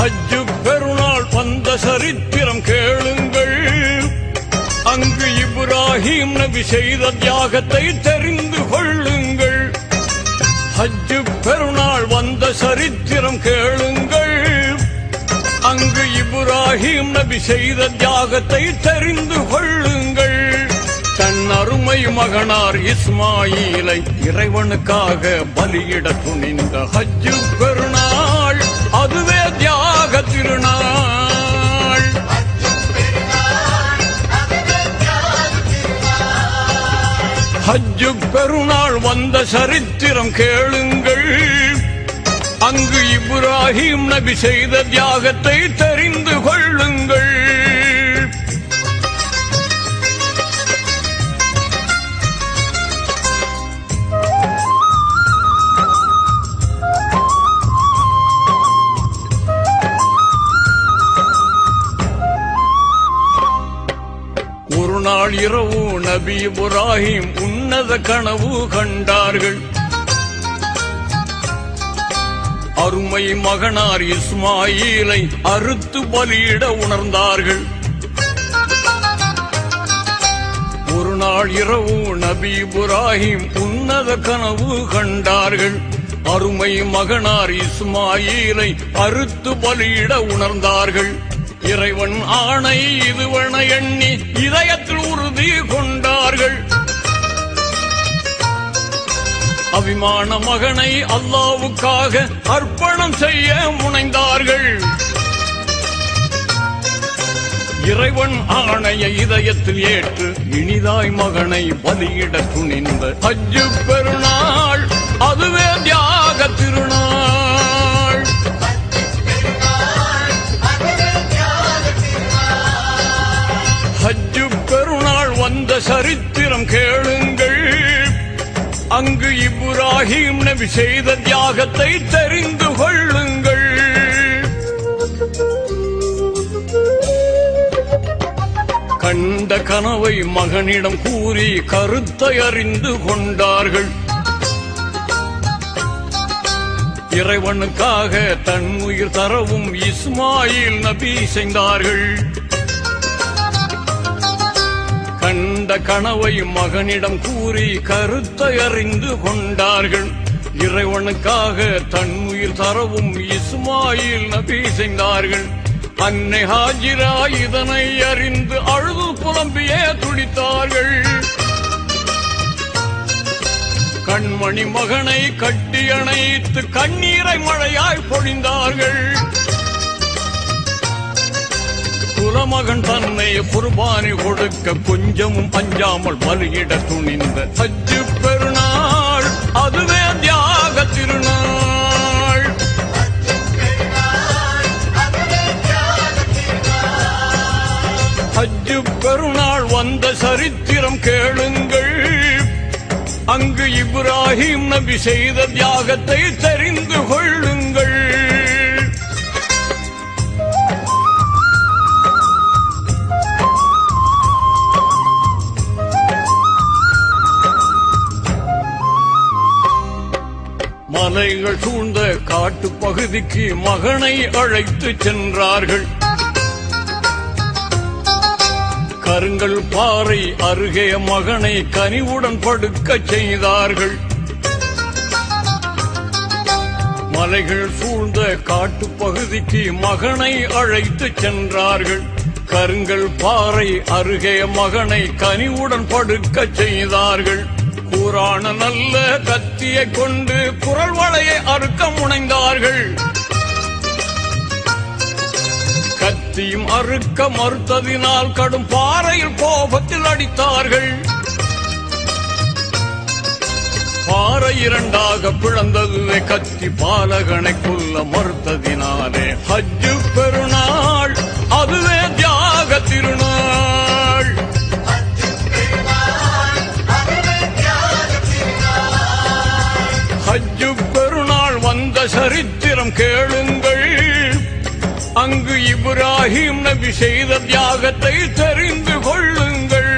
ஹஜ்ஜு பெருநாள் வந்த சரித்திரம் கேளுங்கள். அங்கு இப்ராஹிம் நபி செய்த தியாகத்தை தெரிந்து கொள்ளுங்கள். ஹஜ்ஜு பெருநாள் வந்த சரித்திரம் கேளுங்கள். அங்கு இப்ராஹிம் நபி செய்த தியாகத்தை தெரிந்து கொள்ளுங்கள். தன் அருமை மகனார் இஸ்மாயிலை இறைவனுக்காக பலியிட துணிந்த ஹஜ்ஜு பெருநாள் அதுவே திருநாள். ஹஜ்ஜு பெருநாள் வந்த சரித்திரம் கேளுங்கள். அங்கு இப்ராஹிம் நபி செய்த தியாகத்தை தெரிந்து கொள்ளுங்கள். நாள் இரவு நபி இப்ராஹிம் உன்னத கனவு கண்டார்கள். அருமை மகனார் இஸ்மாயிலை அறுத்து பலியிட உணர்ந்தார்கள். ஒரு நாள் இரவு நபி இப்ராஹிம் உன்னத கனவு கண்டார்கள். அருமை மகனார் இஸ்மாயிலை அறுத்து பலியிட உணர்ந்தார்கள். இறைவன் ஆணை இதுவென எண்ணி இதயத்தில் உறுதி கொண்டார்கள். அபிமான மகனை அல்லாவுக்காக அர்ப்பணம் செய்ய முனைந்தார்கள். இறைவன் ஆணைய இதயத்தில் ஏற்று இனிதாய் மகனை பலியிட துணிந்த அஜு பெருநாள் அதுவே தியாக சரித்திரம் கேளுங்கள். அங்கு இப்ராஹிம் நபி செய்த தியாகத்தை தெரிந்து கொள்ளுங்கள். கண்ட கனவை மகனிடம் கூறி கருத்தை அறிந்து கொண்டார்கள். இறைவனுக்காக தன் உயிர் தரவும் இஸ்மாயில் நபி செய்தார்கள். கண்ட கனவை மகனிடம் கூறி கருத்தை அறிந்து கொண்டார்கள். இறைவனுக்காக தன் உயிர் தரவும் இஸ்மாயில் நபி செய்தார்கள். அன்னை ஹாஜிரா இதனை அறிந்து அழுது புலம்பியே துடித்தார்கள். கண்மணி மகனை கட்டி அணைத்து கண்ணீரை மழையாய் பொழிந்தார்கள். குலமகன் தன்னை குர்பானி கொடுக்க கொஞ்சமும் அஞ்சாமல் பலியிட துணிந்த அஜு பெருநாள். அதுவே தியாக திருநாள். ஹஜ்ஜு பெருநாள் வந்த சரித்திரம் கேளுங்கள். அங்கு இப்ராஹிம் நபி செய்த தியாகத்தை தெரிந்து கொள்ளுங்கள். மலைகள் சூழ்ந்த காட்டு பகுதிக்கு மகனை அழைத்து சென்றார்கள். கருங்கல் பாறை அருகே மகனை கனிவுடன் படுக்க செய்தார்கள். மலைகள் சூழ்ந்த காட்டு பகுதிக்கு மகனை அழைத்து சென்றார்கள். கருங்கல் பாறை அருகே மகனை கனிவுடன் படுக்க செய்தார்கள். கூரான நல்ல கத்தியை கொண்டு குரல் வளையை அறுக்க முனைந்தார்கள். கத்தியும் அறுக்க மறுத்ததினால் கடும் பாறையில் கோபத்தில் அடித்தார்கள். பாறை இரண்டாக பிளந்ததுவே கத்தி பாலகனை கொல்ல மறுத்ததினாலே ஹஜ்ஜு பெருநாள் அதுவே இப்ராஹிம் நபி செய்த தியாகத்தை தெரிந்து கொள்ளுங்கள்.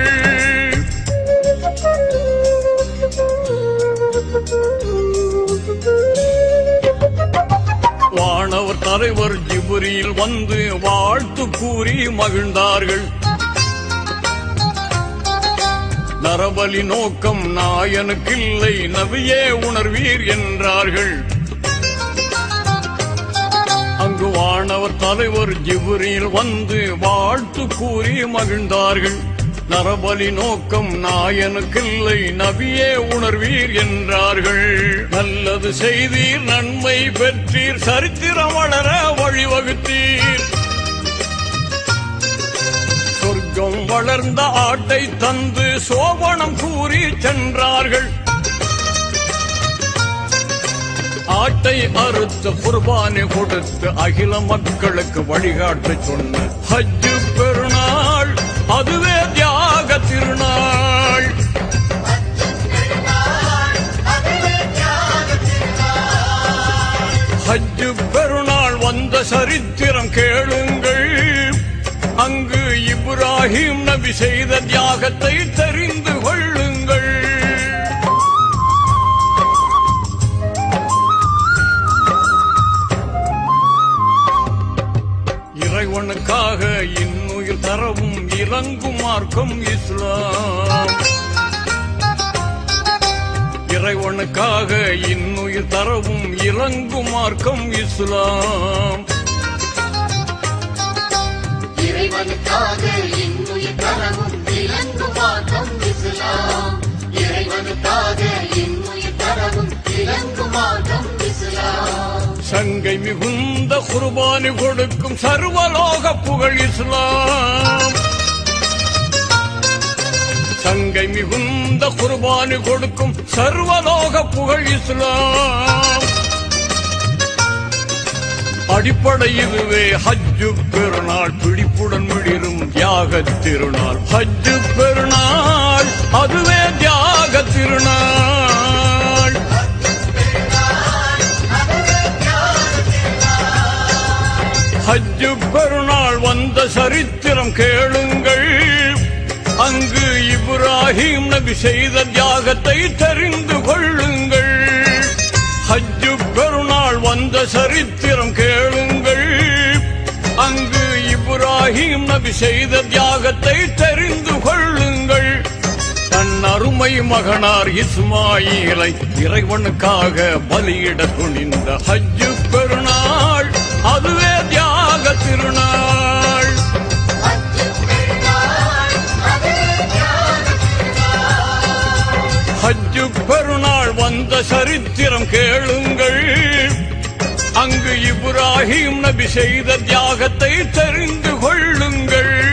வானவர் தலைவர் ஜிபுரியில் வந்து வாழ்த்து கூறி மகிழ்ந்தார்கள். நரபலி நோக்கம் நாயனுக்கில்லை நபியே உணர்வீர் என்றார்கள். அங்கு வானவர் தலைவர் ஜிபுரியில் வந்து வாழ்த்து கூறி மகிழ்ந்தார்கள். நரபலி நோக்கம் நாயனுக்கில்லை நபியே உணர்வீர் என்றார்கள். நல்லது செய்தீர் நன்மை பெற்றீர் சரித்திரம் வளர வழிவகுத்தீர். சொர்க்கம் வளர்ந்த ஆட்டை தந்து சோபனம் கூறி சென்றார்கள். ஆட்டை அறுத்த குர்பானை கொடுத்து அகில மக்களுக்கு வழிகாட்டு சொன்ன. ஹஜ்ஜு பெருநாள் அதுவே தியாக திருநாள். ஹஜ்ஜு பெருநாள் வந்த சரித்திரம் கேளுங்கள். அங்கு இப்ராஹிம் நபி செய்த தியாகத்தை தெரிந்து கொள்ளுங்கள். மார்க்கம் இஸ்லாம். இறைவனுக்காக இன்னுயிர் தரவும் இறங்கும் மார்க்கம் இஸ்லாம். இறைவனுக்காக இன்னுயிர் தரவும் விளங்கும் மார்க்கம் இஸ்லாம். இறைவனுக்காக இன்னுயிர் தரவும் விளங்கும் மார்க்கம் இஸ்லாம். சங்கை மிகுந்த குர்பானி கொடுக்கும் சர்வலோக புகழ் இஸ்லாம். சங்கை மிகுந்த குர்பானி கொடுக்கும் சர்வலோக புகழ் இஸ்லாம். அடிப்படை இதுவே ஹஜ்ஜு பெருநாள் பிடிப்புடன் மிளிரும் தியாக திருநாள். ஹஜ்ஜு பெருநாள் அதுவே தியாக திருநாள். ஹஜ்ஜு பெருநாள் வந்த சரித்திரம் கேளுங்கள். அங்கு இப்ராஹிம் நபி செய்த தியாகத்தை தெரிந்து கொள்ளுங்கள். ஹஜ்ஜு பெருநாள் வந்த சரித்திரம் கேளுங்கள். அங்கு இப்ராஹிம் நபி செய்த தியாகத்தை தெரிந்து கொள்ளுங்கள். தன் அருமை மகனார் இஸ்மாயிலை இறைவனுக்காக பலியிட துணிந்த ஹஜ்ஜு அந்த சரித்திரம் கேளுங்கள். அங்கு இப்ராஹிம் நபி செய்த தியாகத்தை தெரிந்து கொள்ளுங்கள்.